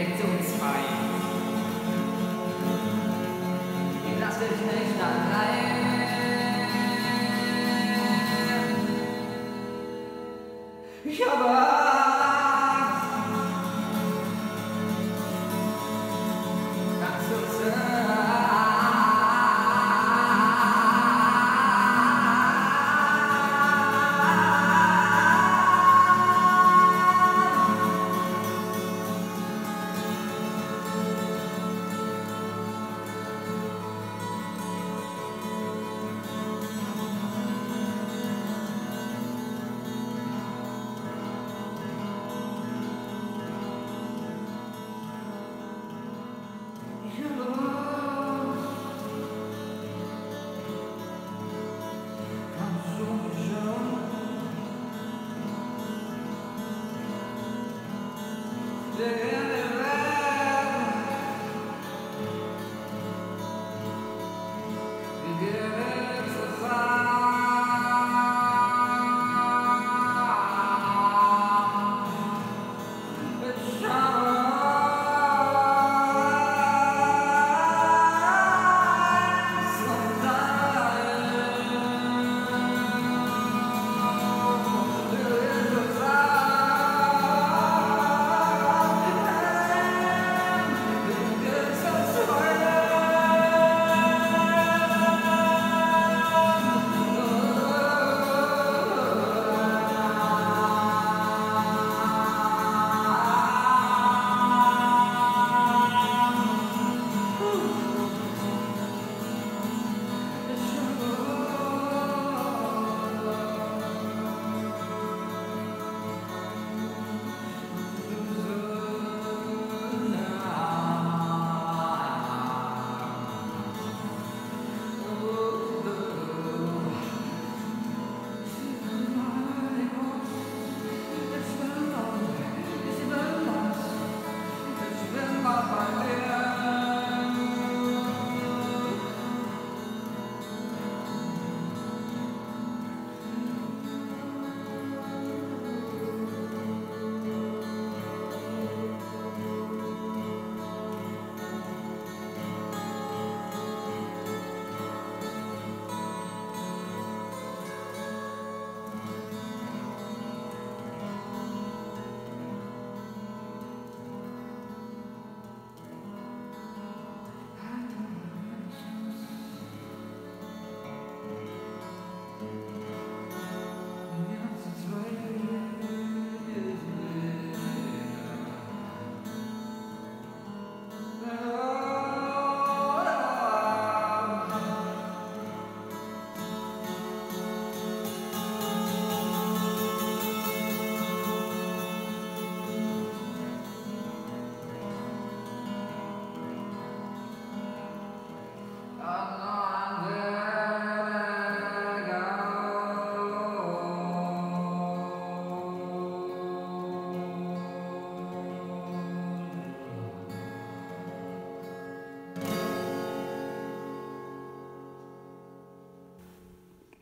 Lektion 2. Gymnastik stand.